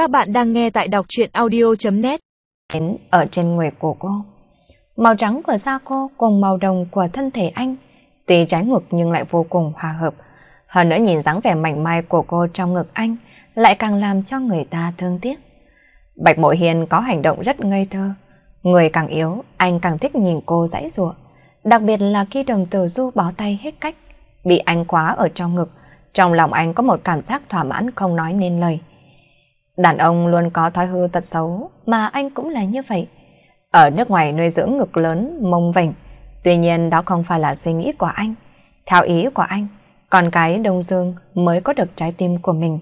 Các bạn đang nghe tại đọc truyện audio.net Ở trên người của cô. Màu trắng của da cô cùng màu đồng của thân thể anh, Tuy trái ngược nhưng lại vô cùng hòa hợp. Hơn nữa nhìn dáng vẻ mảnh mai của cô trong ngực anh Lại càng làm cho người ta thương tiếc. Bạch Mộ Hiền có hành động rất ngây thơ. Người càng yếu, Anh càng thích nhìn cô dãy ruộng Đặc biệt là khi đồng tử du bó tay hết cách, Bị anh khóa ở trong ngực, Trong lòng anh có một cảm giác thỏa mãn không nói nên lời. Đàn ông luôn có thói hư tật xấu Mà anh cũng là như vậy. Ở nước ngoài nuôi dưỡng ngực lớn, mông vành Tuy nhiên đó không phải là suy nghĩ của anh Theo ý của anh. Còn cái Đông Dương mới có được trái tim của mình.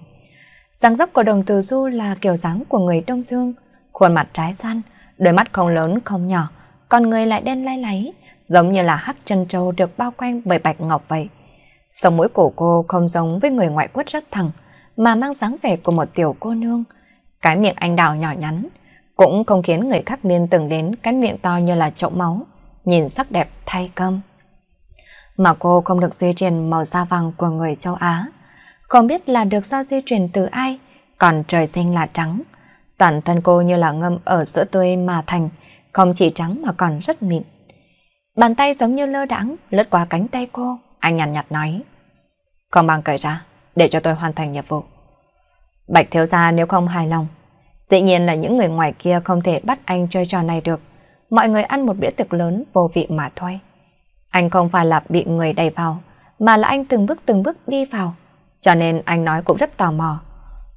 Giang dấp của đồng Từ du là kiểu dáng của người Đông Dương. Khuôn mặt trái xoan Đôi mắt không lớn không nhỏ Còn người lại đen lay láy Giống như là hắc chân trâu được bao quanh bởi bạch ngọc vậy. Sống mũi của cô không giống với người ngoại quốc rất thẳng mà mang dáng vẻ của một tiểu cô nương. Cái miệng anh đào nhỏ nhắn Cũng không khiến người khác liên tưởng đến Cái miệng to như là chậu máu Nhìn sắc đẹp thay cơm. Mà cô không được di truyền màu da vàng của người châu Á Không biết là được do di truyền từ ai Còn trời sinh là trắng. Toàn thân cô như là ngâm ở sữa tươi mà thành Không chỉ trắng mà còn rất mịn. Bàn tay giống như lơ đãng lướt qua cánh tay cô Anh nhàn nhạt, nhạt nói. "còn bằng cởi ra. Để cho tôi hoàn thành nhiệm vụ. Bạch thiếu gia, nếu không hài lòng, Dĩ nhiên là những người ngoài kia không thể bắt anh chơi trò này được. Mọi người ăn một bữa tiệc lớn, vô vị mà thôi. Anh không phải là bị người đẩy vào, Mà là anh từng bước từng bước đi vào. Cho nên anh nói cũng rất tò mò.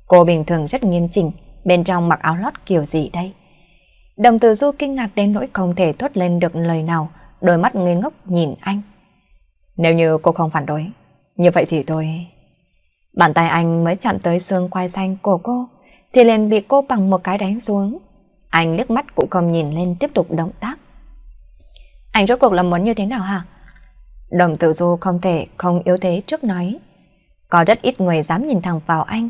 Cô bình thường rất nghiêm chỉnh, Bên trong mặc áo lót kiểu gì đây? Đồng tử du kinh ngạc đến nỗi không thể thốt lên được lời nào, Đôi mắt ngây ngốc nhìn anh. Nếu như cô không phản đối, Như vậy thì tôi... Bàn tay anh mới chạm tới xương quai xanh của cô Thì liền bị cô bằng một cái đánh xuống. Anh liếc mắt cũng không nhìn lên tiếp tục động tác. Anh rốt cuộc là muốn như thế nào hả? Đồng tử du không thể không yếu thế trước nói. Có rất ít người dám nhìn thẳng vào anh.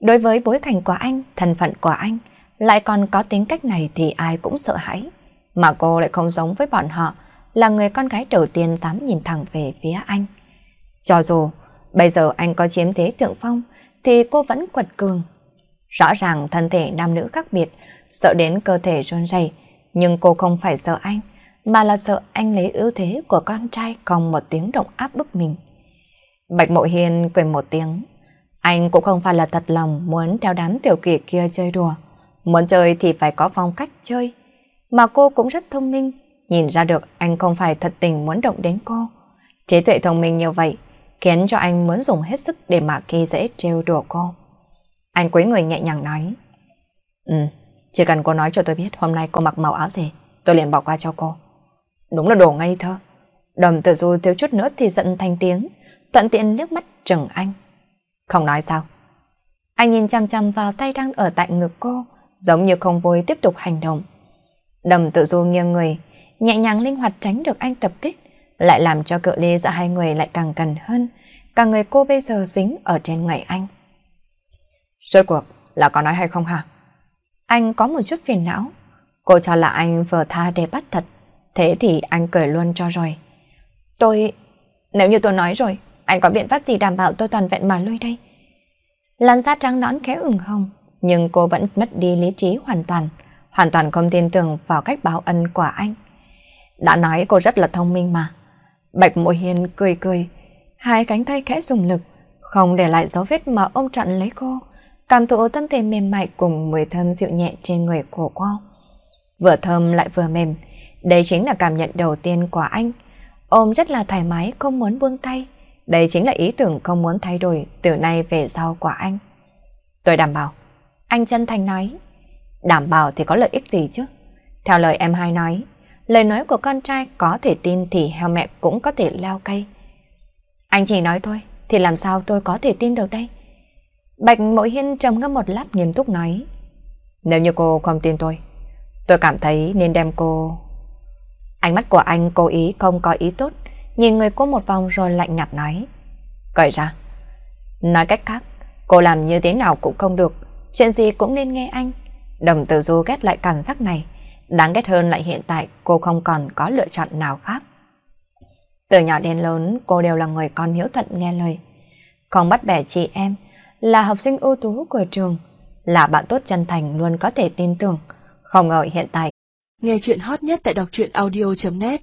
Đối với bối cảnh của anh, thân phận của anh Lại còn có tính cách này thì ai cũng sợ hãi. Mà cô lại không giống với bọn họ Là người con gái đầu tiên dám nhìn thẳng về phía anh. Cho dù Bây giờ anh có chiếm thế thượng phong thì cô vẫn quật cường. Rõ ràng thân thể nam nữ khác biệt, sợ đến cơ thể run rẩy, nhưng cô không phải sợ anh, mà là sợ anh lấy ưu thế của con trai còn một tiếng động áp bức mình. Bạch Mộ Hiền cười một tiếng. Anh cũng không phải là thật lòng muốn theo đám tiểu kỳ kia chơi đùa. Muốn chơi thì phải có phong cách chơi. Mà cô cũng rất thông minh, nhìn ra được anh không phải thật tình muốn động đến cô. Trí tuệ thông minh như vậy, khiến cho anh muốn dùng hết sức để mà khi dễ trêu đùa cô. Anh quấy người nhẹ nhàng nói, Ừ, chỉ cần cô nói cho tôi biết hôm nay cô mặc màu áo gì, tôi liền bỏ qua cho cô. Đúng là đồ ngây thơ. đầm tử du thiếu chút nữa thì giận thành tiếng, thuận tiện liếc mắt trừng anh. Không nói sao. Anh nhìn chăm chăm vào tay đang ở tại ngực cô, giống như không vui tiếp tục hành động. đầm tự du nghiêng người, nhẹ nhàng linh hoạt tránh được anh tập kích, lại làm cho cự ly giữa hai người lại càng gần hơn, cả người cô bây giờ dính ở trên người anh. Rốt cuộc là có nói hay không hả? Anh có một chút phiền não. Cô cho là anh vừa tha để bắt thật, thế thì anh cười luôn cho rồi. Tôi... Nếu như tôi nói rồi, anh có biện pháp gì đảm bảo tôi toàn vẹn mà lui đây? Làn da trắng nõn khẽ ửng hồng, nhưng cô vẫn mất đi lý trí hoàn toàn, hoàn toàn không tin tưởng vào cách báo ân của anh. Đã nói cô rất là thông minh mà. Bạch Mộ Hiền cười cười, hai cánh tay khẽ dùng lực, không để lại dấu vết mà ôm chặn lấy cô, cảm thụ thân thể mềm mại cùng mùi thơm dịu nhẹ trên người của cô. Vừa thơm lại vừa mềm, đây chính là cảm nhận đầu tiên của anh. Ôm rất là thoải mái, không muốn buông tay. Đây chính là ý tưởng không muốn thay đổi từ nay về sau của anh. Tôi đảm bảo. Anh chân thành nói. Đảm bảo thì có lợi ích gì chứ? Theo lời em hai nói, lời nói của con trai có thể tin thì heo mẹ cũng có thể leo cây. Anh chỉ nói thôi, thì làm sao tôi có thể tin được đây? Bạch Mội Hiên trầm ngâm một lát nghiêm túc nói. Nếu như cô không tin tôi, tôi cảm thấy nên đem cô... Ánh mắt của anh cố ý không có ý tốt, nhìn người cô một vòng rồi lạnh nhạt nói. Cởi ra. Nói cách khác, cô làm như thế nào cũng không được, chuyện gì cũng nên nghe anh. Đồng tử du ghét lại cảm giác này. Đáng ghét hơn lại hiện tại cô không còn có lựa chọn nào khác. Từ nhỏ đến lớn cô đều là người con hiếu thuận nghe lời. Không bắt bẻ chị em, là học sinh ưu tú của trường, là bạn tốt chân thành luôn có thể tin tưởng. Không ngờ hiện tại. Nghe chuyện hot nhất tại đọc truyện audio.net